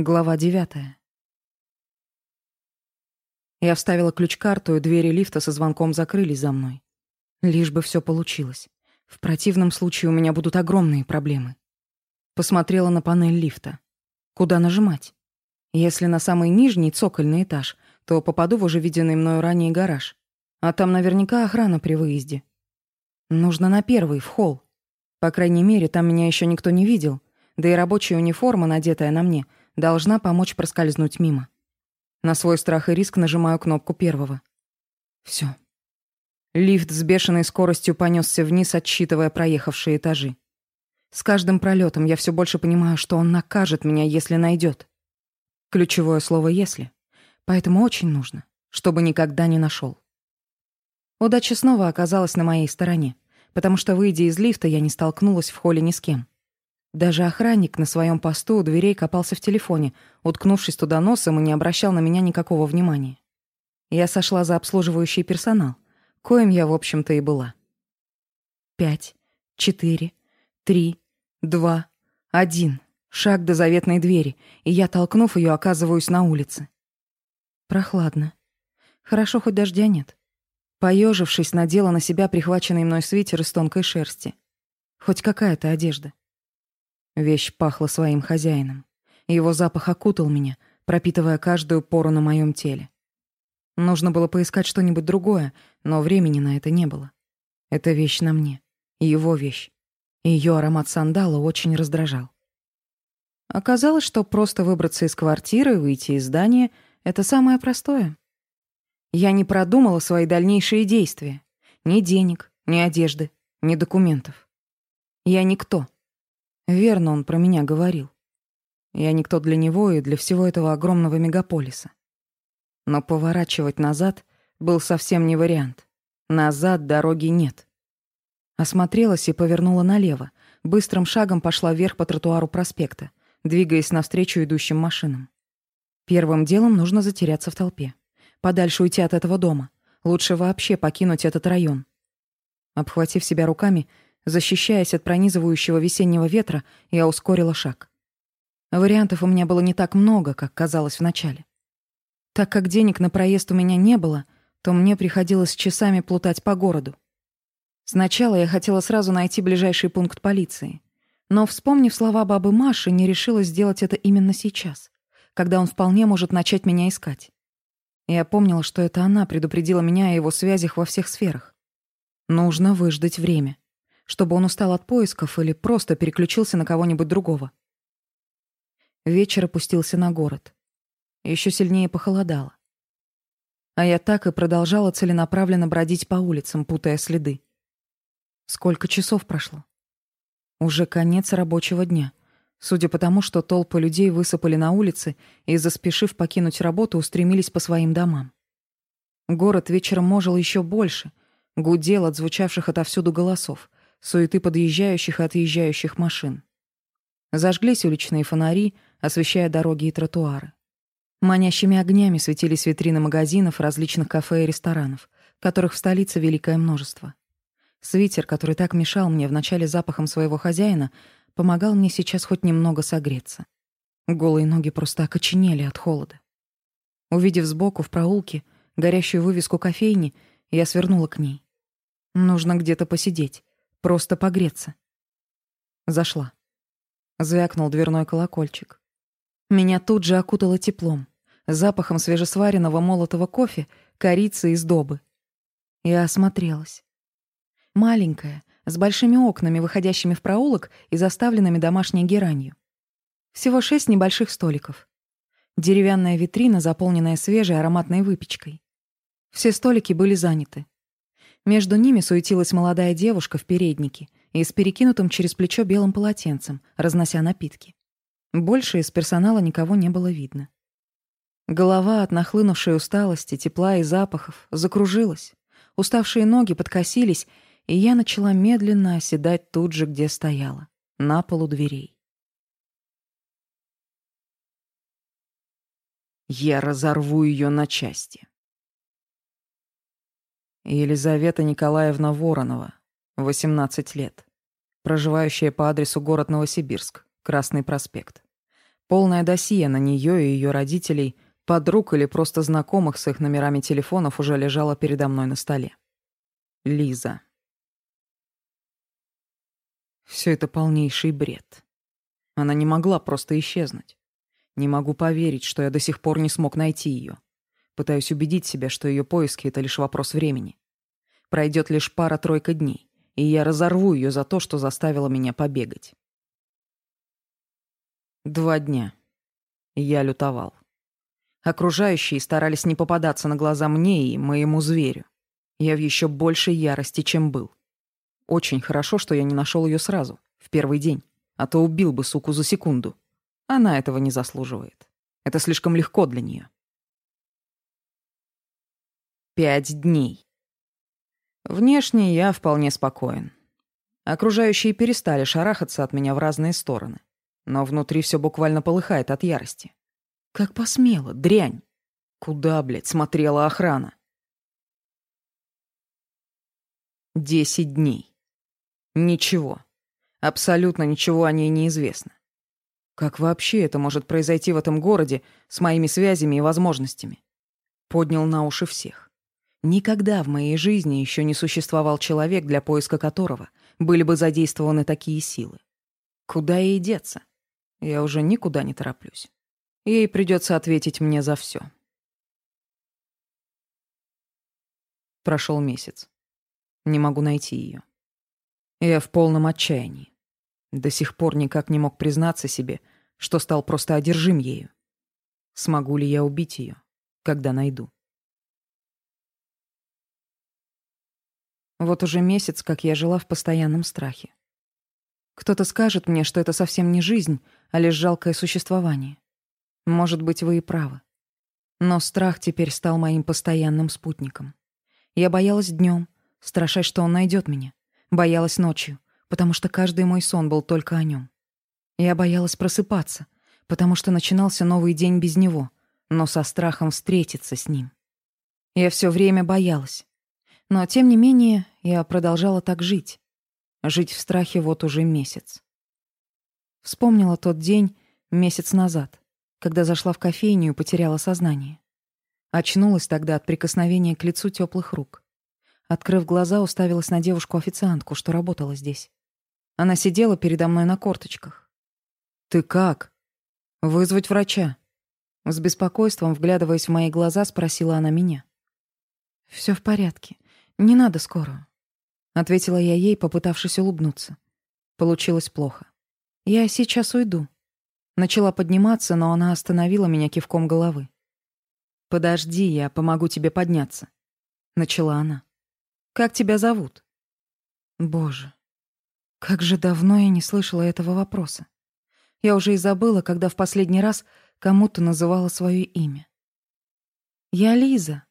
Глава девятая. Я вставила ключ-карту, и двери лифта со звонком закрылись за мной. Лишь бы все получилось. В противном случае у меня будут огромные проблемы. Посмотрела на панель лифта. Куда нажимать? Если на самый нижний цокольный этаж, то попаду в уже виденный мною ранее гараж. А там наверняка охрана при выезде. Нужно на первый, в холл. По крайней мере, там меня еще никто не видел, да и рабочая униформа, надетая на мне — должна помочь проскользнуть мимо. На свой страх и риск нажимаю кнопку первого. Все. Лифт с бешеной скоростью понесся вниз, отсчитывая проехавшие этажи. С каждым пролетом я все больше понимаю, что он накажет меня, если найдет. Ключевое слово «если». Поэтому очень нужно, чтобы никогда не нашел. Удача снова оказалась на моей стороне, потому что, выйдя из лифта, я не столкнулась в холле ни с кем. Даже охранник на своем посту у дверей копался в телефоне, уткнувшись туда носом и не обращал на меня никакого внимания. Я сошла за обслуживающий персонал, коим я, в общем-то, и была. Пять, четыре, три, два, один. Шаг до заветной двери, и я, толкнув ее, оказываюсь на улице. Прохладно. Хорошо, хоть дождя нет. Поежившись, надела на себя прихваченный мной свитер из тонкой шерсти. Хоть какая-то одежда. Вещь пахла своим хозяином. Его запах окутал меня, пропитывая каждую пору на моем теле. Нужно было поискать что-нибудь другое, но времени на это не было. Эта вещь на мне. Его вещь. Её аромат сандала очень раздражал. Оказалось, что просто выбраться из квартиры и выйти из здания — это самое простое. Я не продумала свои дальнейшие действия. Ни денег, ни одежды, ни документов. Я никто. Верно он про меня говорил. Я никто для него и для всего этого огромного мегаполиса. Но поворачивать назад был совсем не вариант. Назад дороги нет. Осмотрелась и повернула налево. Быстрым шагом пошла вверх по тротуару проспекта, двигаясь навстречу идущим машинам. Первым делом нужно затеряться в толпе. Подальше уйти от этого дома. Лучше вообще покинуть этот район. Обхватив себя руками, Защищаясь от пронизывающего весеннего ветра, я ускорила шаг. Вариантов у меня было не так много, как казалось вначале. Так как денег на проезд у меня не было, то мне приходилось часами плутать по городу. Сначала я хотела сразу найти ближайший пункт полиции, но, вспомнив слова бабы Маши, не решила сделать это именно сейчас, когда он вполне может начать меня искать. Я помнила, что это она предупредила меня о его связях во всех сферах. Нужно выждать время чтобы он устал от поисков или просто переключился на кого-нибудь другого. Вечер опустился на город. Еще сильнее похолодало. А я так и продолжала целенаправленно бродить по улицам, путая следы. Сколько часов прошло? Уже конец рабочего дня. Судя по тому, что толпы людей высыпали на улицы и, заспешив покинуть работу, устремились по своим домам. Город вечером можил еще больше, гудел от звучавших отовсюду голосов, суеты подъезжающих и отъезжающих машин. Зажглись уличные фонари, освещая дороги и тротуары. Манящими огнями светились витрины магазинов, различных кафе и ресторанов, которых в столице великое множество. Свитер, который так мешал мне вначале запахом своего хозяина, помогал мне сейчас хоть немного согреться. Голые ноги просто окоченели от холода. Увидев сбоку в проулке горящую вывеску кофейни, я свернула к ней. Нужно где-то посидеть. Просто погреться. Зашла. Звякнул дверной колокольчик. Меня тут же окутало теплом, запахом свежесваренного молотого кофе, корицы и сдобы. Я осмотрелась. Маленькая, с большими окнами, выходящими в проулок и заставленными домашней геранью. Всего шесть небольших столиков. Деревянная витрина, заполненная свежей ароматной выпечкой. Все столики были заняты. Между ними суетилась молодая девушка в переднике и с перекинутым через плечо белым полотенцем, разнося напитки. Больше из персонала никого не было видно. Голова от нахлынувшей усталости, тепла и запахов закружилась. Уставшие ноги подкосились, и я начала медленно оседать тут же, где стояла, на полу дверей. Я разорву ее на части. Елизавета Николаевна Воронова, 18 лет, проживающая по адресу город Новосибирск, Красный проспект. Полное досье на нее и ее родителей, подруг или просто знакомых с их номерами телефонов уже лежало передо мной на столе. Лиза. Все это полнейший бред. Она не могла просто исчезнуть. Не могу поверить, что я до сих пор не смог найти ее. Пытаюсь убедить себя, что ее поиски — это лишь вопрос времени. Пройдет лишь пара-тройка дней, и я разорву ее за то, что заставила меня побегать. Два дня. Я лютовал. Окружающие старались не попадаться на глаза мне и моему зверю. Я в еще большей ярости, чем был. Очень хорошо, что я не нашел ее сразу, в первый день, а то убил бы суку за секунду. Она этого не заслуживает. Это слишком легко для нее. Пять дней. Внешне я вполне спокоен. Окружающие перестали шарахаться от меня в разные стороны. Но внутри все буквально полыхает от ярости. Как посмела, дрянь! Куда, блядь, смотрела охрана? Десять дней. Ничего. Абсолютно ничего о ней не известно. Как вообще это может произойти в этом городе с моими связями и возможностями? Поднял на уши всех. Никогда в моей жизни еще не существовал человек, для поиска которого были бы задействованы такие силы. Куда ей деться? Я уже никуда не тороплюсь. Ей придется ответить мне за все. Прошел месяц. Не могу найти ее. Я в полном отчаянии. До сих пор никак не мог признаться себе, что стал просто одержим ею. Смогу ли я убить ее, когда найду? Вот уже месяц, как я жила в постоянном страхе. Кто-то скажет мне, что это совсем не жизнь, а лишь жалкое существование. Может быть, вы и правы. Но страх теперь стал моим постоянным спутником. Я боялась днем, страшась, что он найдет меня. Боялась ночью, потому что каждый мой сон был только о нем. Я боялась просыпаться, потому что начинался новый день без него, но со страхом встретиться с ним. Я все время боялась, но, тем не менее, я продолжала так жить. Жить в страхе вот уже месяц. Вспомнила тот день месяц назад, когда зашла в кофейню и потеряла сознание. Очнулась тогда от прикосновения к лицу теплых рук. Открыв глаза, уставилась на девушку-официантку, что работала здесь. Она сидела передо мной на корточках. «Ты как? Вызвать врача?» С беспокойством, вглядываясь в мои глаза, спросила она меня. «Всё в порядке. «Не надо скоро», — ответила я ей, попытавшись улыбнуться. Получилось плохо. «Я сейчас уйду». Начала подниматься, но она остановила меня кивком головы. «Подожди, я помогу тебе подняться», — начала она. «Как тебя зовут?» Боже, как же давно я не слышала этого вопроса. Я уже и забыла, когда в последний раз кому-то называла свое имя. «Я Лиза,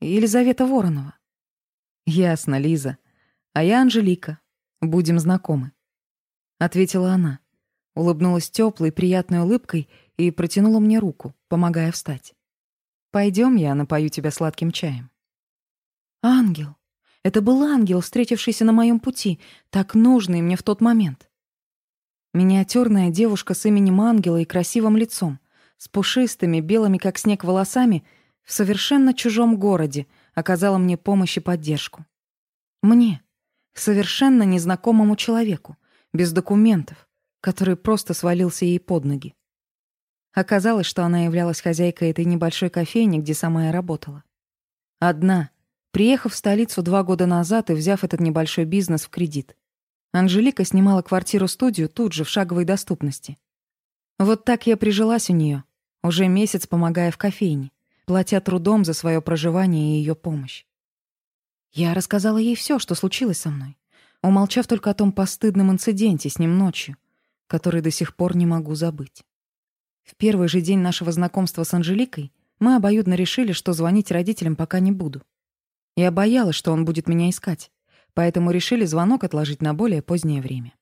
Елизавета Воронова». «Ясно, Лиза. А я Анжелика. Будем знакомы», — ответила она. Улыбнулась теплой, приятной улыбкой и протянула мне руку, помогая встать. Пойдем, я напою тебя сладким чаем». «Ангел! Это был ангел, встретившийся на моем пути, так нужный мне в тот момент». Миниатюрная девушка с именем Ангела и красивым лицом, с пушистыми, белыми как снег волосами, в совершенно чужом городе — оказала мне помощь и поддержку. Мне, совершенно незнакомому человеку, без документов, который просто свалился ей под ноги. Оказалось, что она являлась хозяйкой этой небольшой кофейни, где сама я работала. Одна, приехав в столицу два года назад и взяв этот небольшой бизнес в кредит. Анжелика снимала квартиру-студию тут же, в шаговой доступности. Вот так я прижилась у нее, уже месяц помогая в кофейне платя трудом за свое проживание и ее помощь. Я рассказала ей все, что случилось со мной, умолчав только о том постыдном инциденте с ним ночью, который до сих пор не могу забыть. В первый же день нашего знакомства с Анжеликой мы обоюдно решили, что звонить родителям пока не буду. Я боялась, что он будет меня искать, поэтому решили звонок отложить на более позднее время.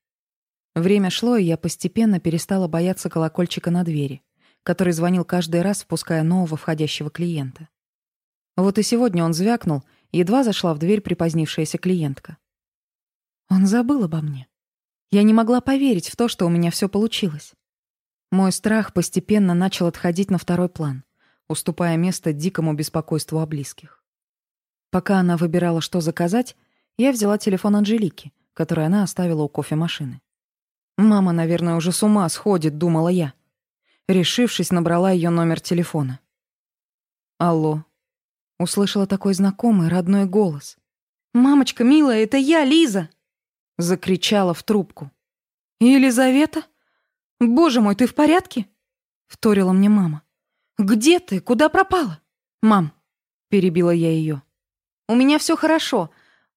Время шло, и я постепенно перестала бояться колокольчика на двери который звонил каждый раз, впуская нового входящего клиента. Вот и сегодня он звякнул, едва зашла в дверь припозднившаяся клиентка. Он забыл обо мне. Я не могла поверить в то, что у меня все получилось. Мой страх постепенно начал отходить на второй план, уступая место дикому беспокойству о близких. Пока она выбирала, что заказать, я взяла телефон Анжелики, который она оставила у кофемашины. «Мама, наверное, уже с ума сходит», — думала я. Решившись, набрала ее номер телефона. «Алло». Услышала такой знакомый, родной голос. «Мамочка, милая, это я, Лиза!» Закричала в трубку. «Елизавета? Боже мой, ты в порядке?» Вторила мне мама. «Где ты? Куда пропала?» «Мам», — перебила я ее. «У меня все хорошо.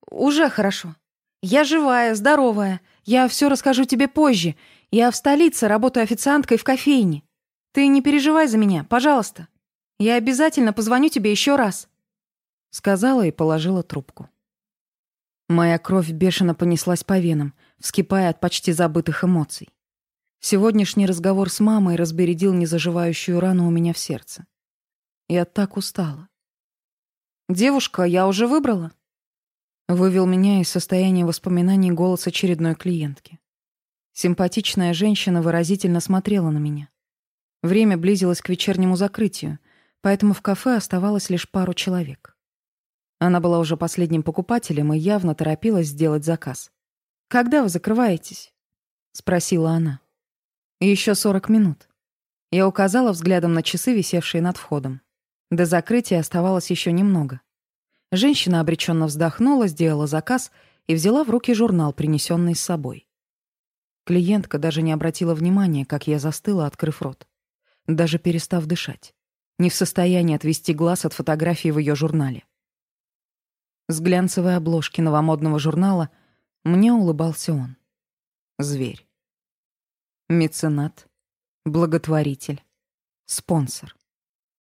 Уже хорошо. Я живая, здоровая. Я все расскажу тебе позже. Я в столице работаю официанткой в кофейне. Ты не переживай за меня, пожалуйста. Я обязательно позвоню тебе еще раз», — сказала и положила трубку. Моя кровь бешено понеслась по венам, вскипая от почти забытых эмоций. Сегодняшний разговор с мамой разбередил незаживающую рану у меня в сердце. Я так устала. «Девушка, я уже выбрала?» Вывел меня из состояния воспоминаний голос очередной клиентки. Симпатичная женщина выразительно смотрела на меня. Время близилось к вечернему закрытию, поэтому в кафе оставалось лишь пару человек. Она была уже последним покупателем и явно торопилась сделать заказ. «Когда вы закрываетесь?» — спросила она. «Еще сорок минут». Я указала взглядом на часы, висевшие над входом. До закрытия оставалось еще немного. Женщина обреченно вздохнула, сделала заказ и взяла в руки журнал, принесенный с собой. Клиентка даже не обратила внимания, как я застыла, открыв рот. Даже перестав дышать. Не в состоянии отвести глаз от фотографии в ее журнале. С глянцевой обложки новомодного журнала мне улыбался он. Зверь. Меценат. Благотворитель. Спонсор.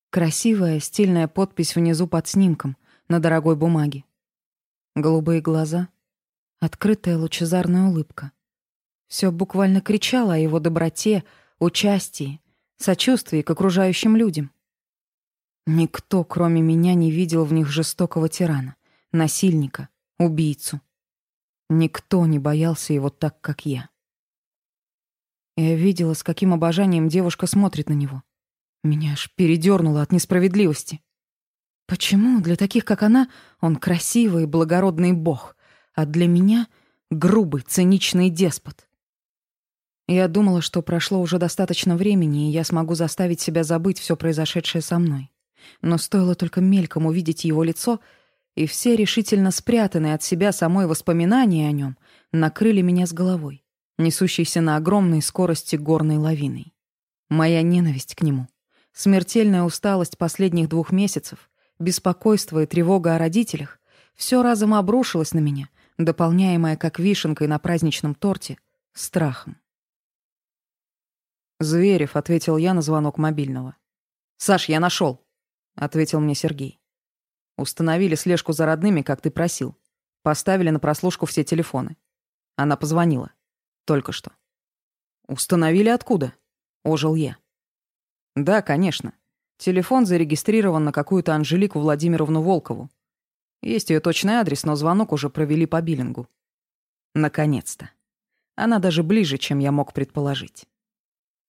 Красивая, стильная подпись внизу под снимком на дорогой бумаге. Голубые глаза. Открытая лучезарная улыбка. Все буквально кричало о его доброте, участии, сочувствии к окружающим людям. Никто, кроме меня, не видел в них жестокого тирана насильника, убийцу. Никто не боялся его так, как я. Я видела, с каким обожанием девушка смотрит на него. Меня аж передернуло от несправедливости. Почему для таких, как она, он красивый, благородный бог, а для меня — грубый, циничный деспот? Я думала, что прошло уже достаточно времени, и я смогу заставить себя забыть все произошедшее со мной. Но стоило только мельком увидеть его лицо — и все решительно спрятанные от себя самой воспоминания о нем накрыли меня с головой, несущейся на огромной скорости горной лавиной. Моя ненависть к нему, смертельная усталость последних двух месяцев, беспокойство и тревога о родителях — все разом обрушилось на меня, дополняемое как вишенкой на праздничном торте, страхом. «Зверев», — ответил я на звонок мобильного. «Саш, я нашел, ответил мне Сергей. Установили слежку за родными, как ты просил. Поставили на прослушку все телефоны. Она позвонила. Только что. «Установили откуда?» — ожил я. «Да, конечно. Телефон зарегистрирован на какую-то Анжелику Владимировну Волкову. Есть ее точный адрес, но звонок уже провели по биллингу. Наконец-то. Она даже ближе, чем я мог предположить.